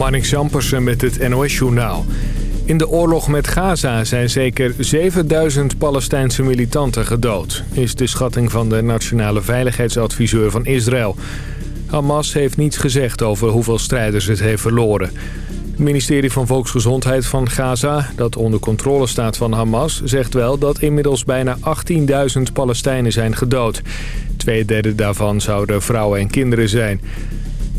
Marnik Zampersen met het NOS-journaal. In de oorlog met Gaza zijn zeker 7000 Palestijnse militanten gedood... is de schatting van de Nationale Veiligheidsadviseur van Israël. Hamas heeft niets gezegd over hoeveel strijders het heeft verloren. Het ministerie van Volksgezondheid van Gaza, dat onder controle staat van Hamas... zegt wel dat inmiddels bijna 18.000 Palestijnen zijn gedood. Tweederde daarvan zouden vrouwen en kinderen zijn...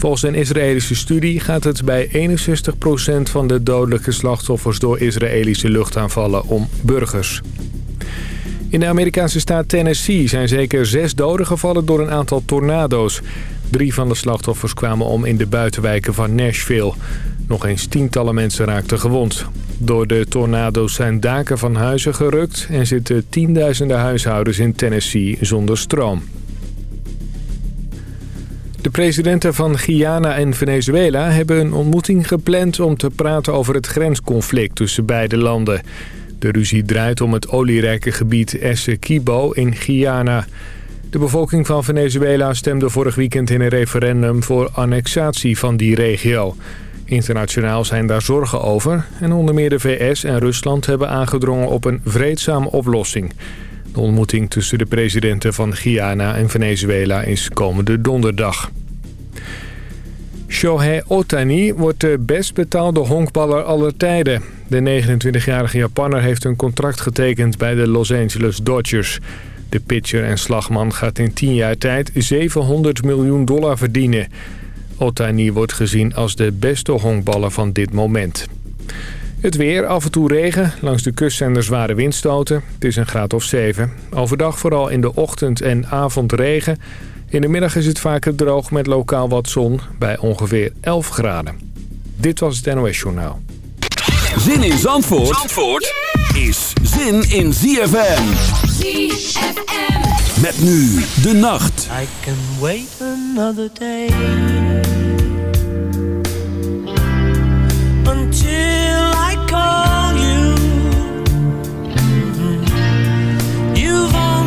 Volgens een Israëlische studie gaat het bij 61% van de dodelijke slachtoffers door Israëlische luchtaanvallen om burgers. In de Amerikaanse staat Tennessee zijn zeker zes doden gevallen door een aantal tornado's. Drie van de slachtoffers kwamen om in de buitenwijken van Nashville. Nog eens tientallen mensen raakten gewond. Door de tornado's zijn daken van huizen gerukt... en zitten tienduizenden huishoudens in Tennessee zonder stroom. De presidenten van Guyana en Venezuela hebben een ontmoeting gepland om te praten over het grensconflict tussen beide landen. De ruzie draait om het olierijke gebied Essequibo in Guyana. De bevolking van Venezuela stemde vorig weekend in een referendum voor annexatie van die regio. Internationaal zijn daar zorgen over en onder meer de VS en Rusland hebben aangedrongen op een vreedzame oplossing. De ontmoeting tussen de presidenten van Guyana en Venezuela is komende donderdag. Shohei Otani wordt de best betaalde honkballer aller tijden. De 29-jarige Japanner heeft een contract getekend bij de Los Angeles Dodgers. De pitcher en slagman gaat in 10 jaar tijd 700 miljoen dollar verdienen. Otani wordt gezien als de beste honkballer van dit moment. Het weer, af en toe regen. Langs de kust zijn er zware windstoten. Het is een graad of 7. Overdag vooral in de ochtend en avond regen. In de middag is het vaker droog met lokaal wat zon bij ongeveer 11 graden. Dit was het NOS Journaal. Zin in Zandvoort, Zandvoort is zin in ZFM. ZFM. Met nu de nacht. I can wait another day.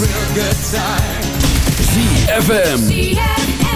real good time. ZFM.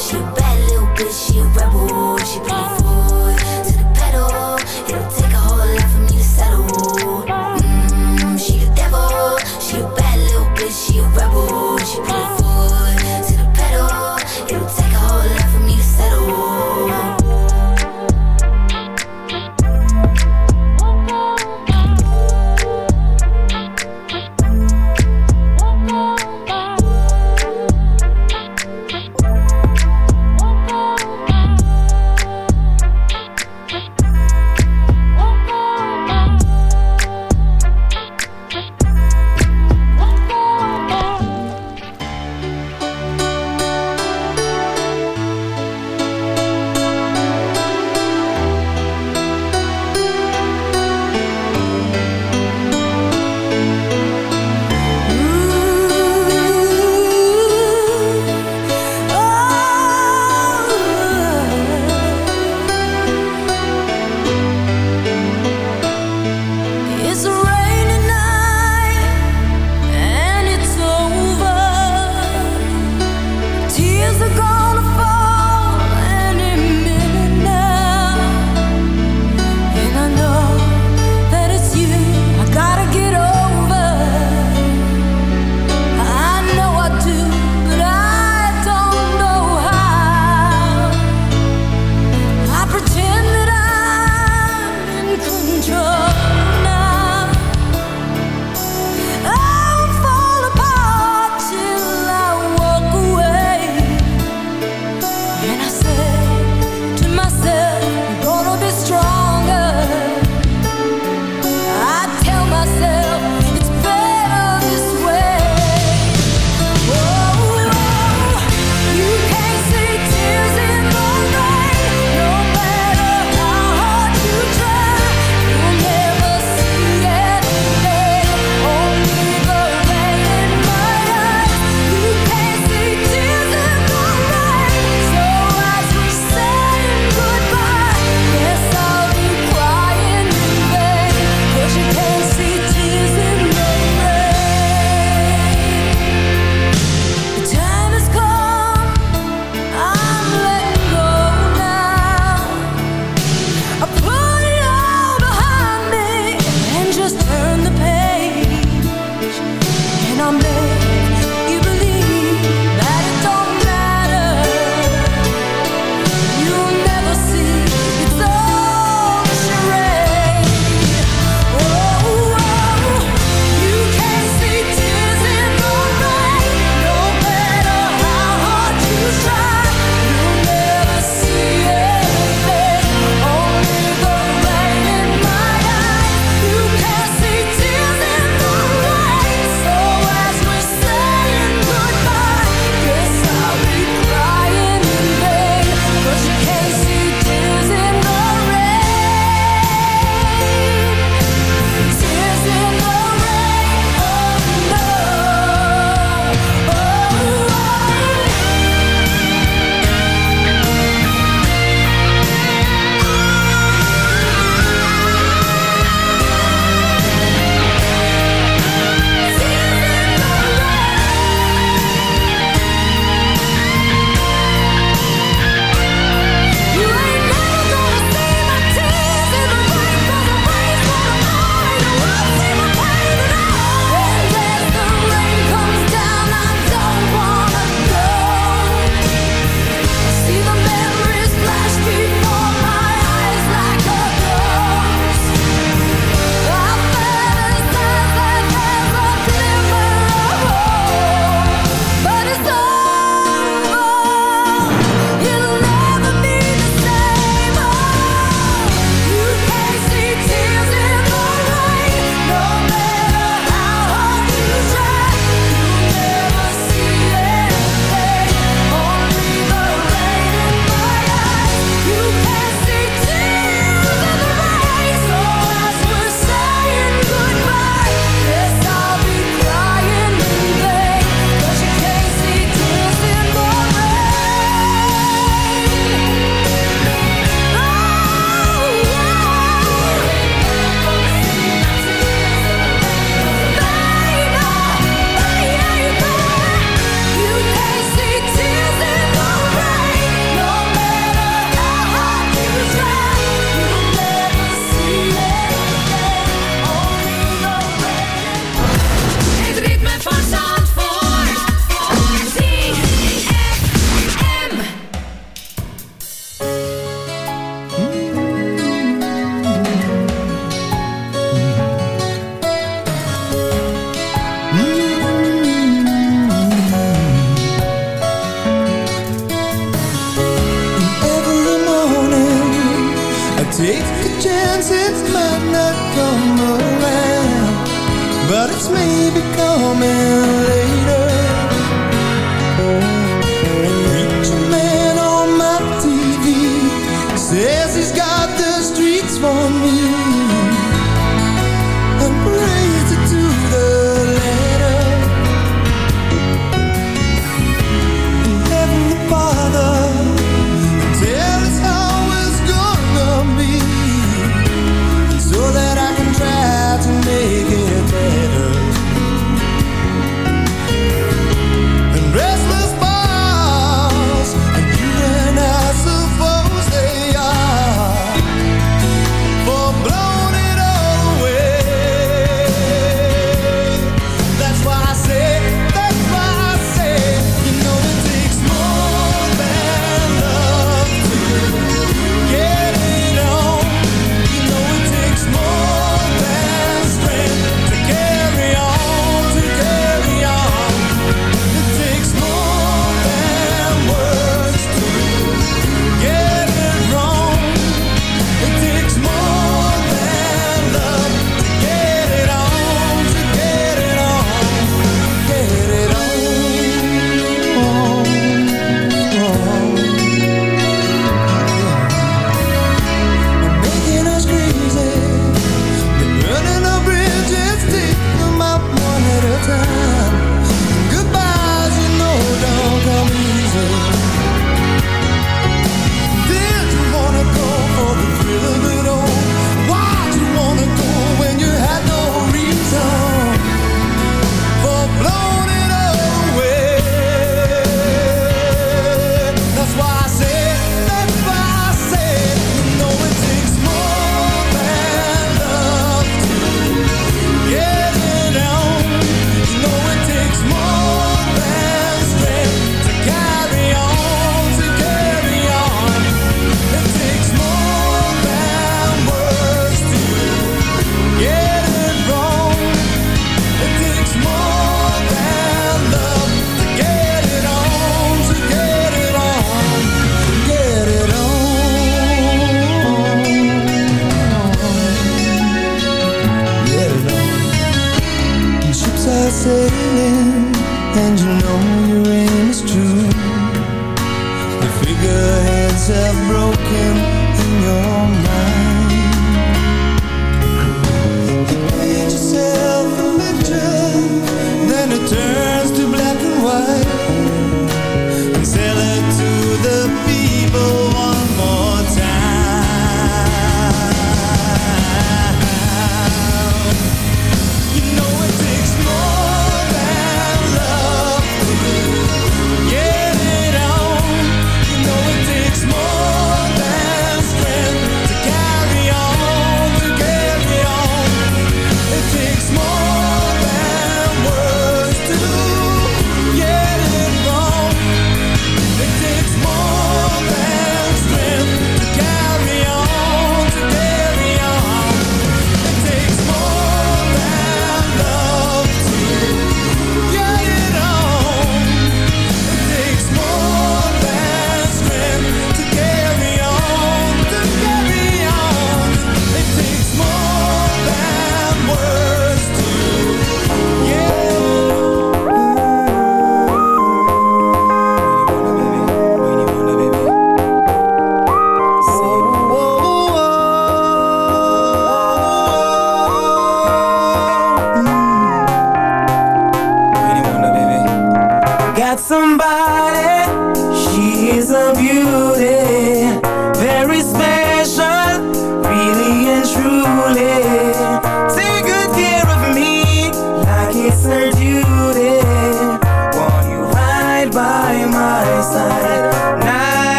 She a bad little bitch, she a rebel. She put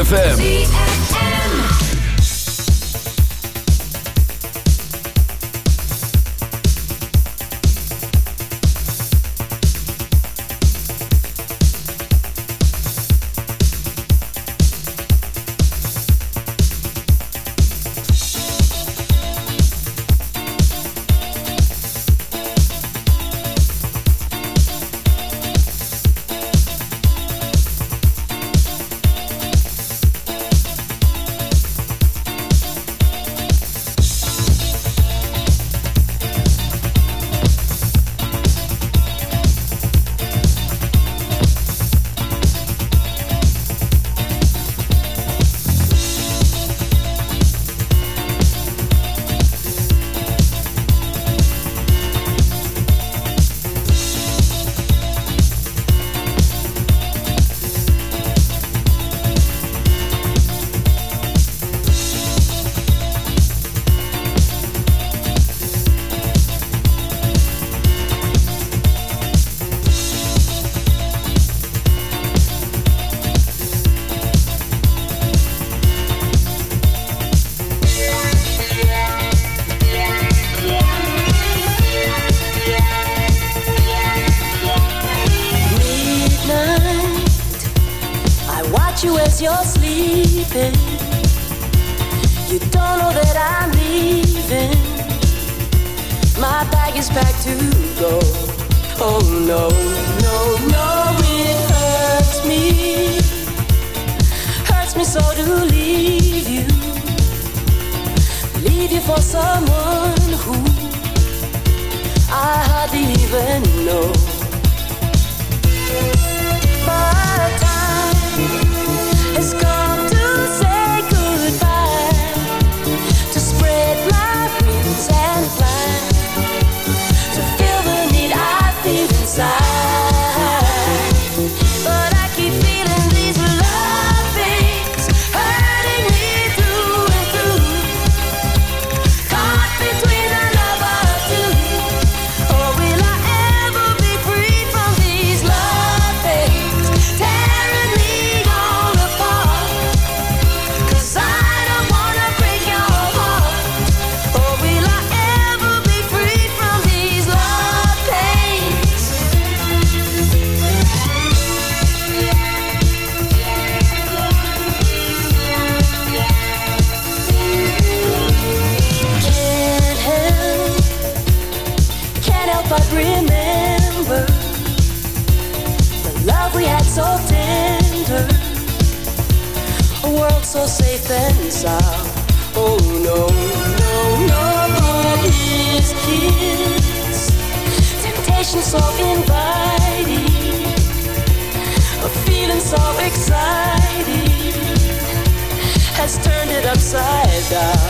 ZFM. so to leave you, leave you for someone who I hardly even know. turned it upside down.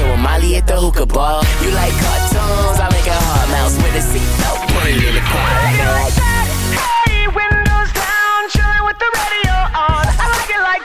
chill with Molly at the hookah bar. You like cartoons? I make a hard mouse with a seatbelt. Put it in the car. I like it like that. Hey, windows down, chilling with the radio on. I like it like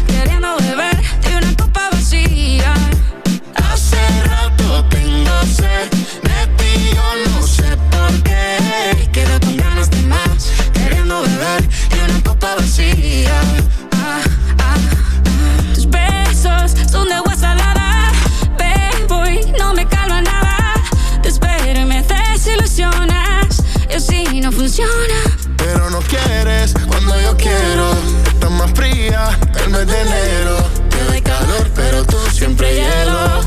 hacer de ti yo no sé por qué. Y quedo con ganas de más Queriendo beber y una copa vacía. Ah, ah, ah. Tus besos son de agua salada. Bebo y no me calma nada. Te espero y me desilusionas. Y así no funciona. Pero no quieres cuando yo quiero. Estás más fría el mes de enero. Te doy calor pero tú siempre hielo.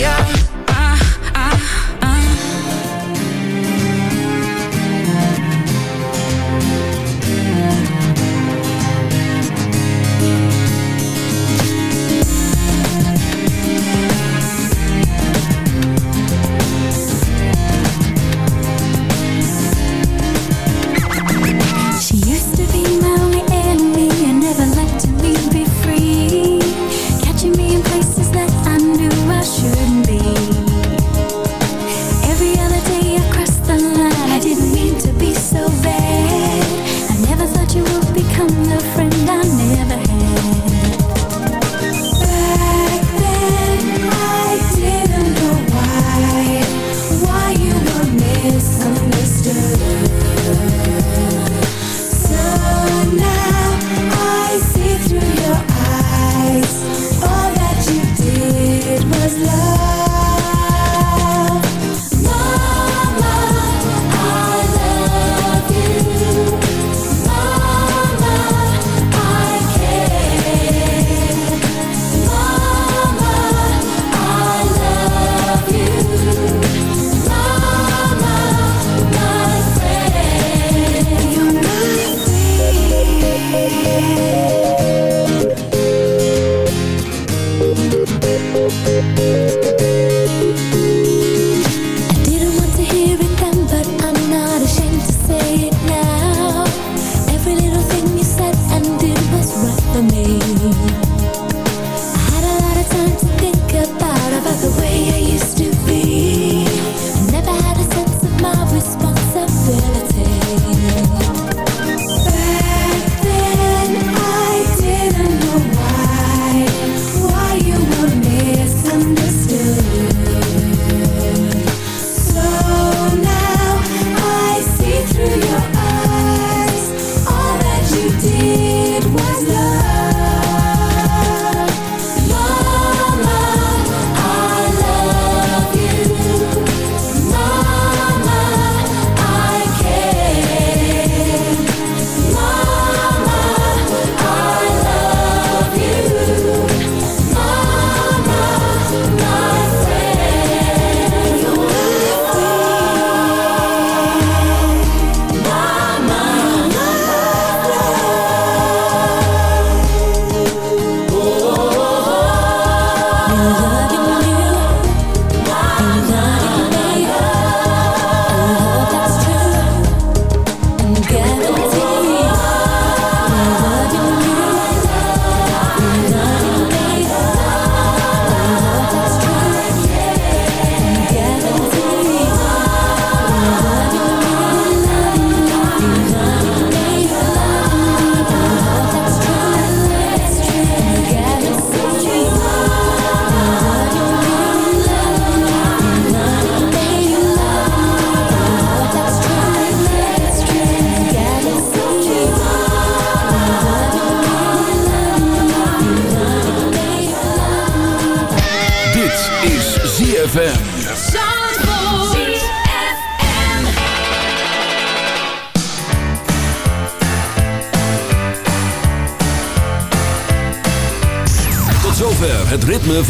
yeah.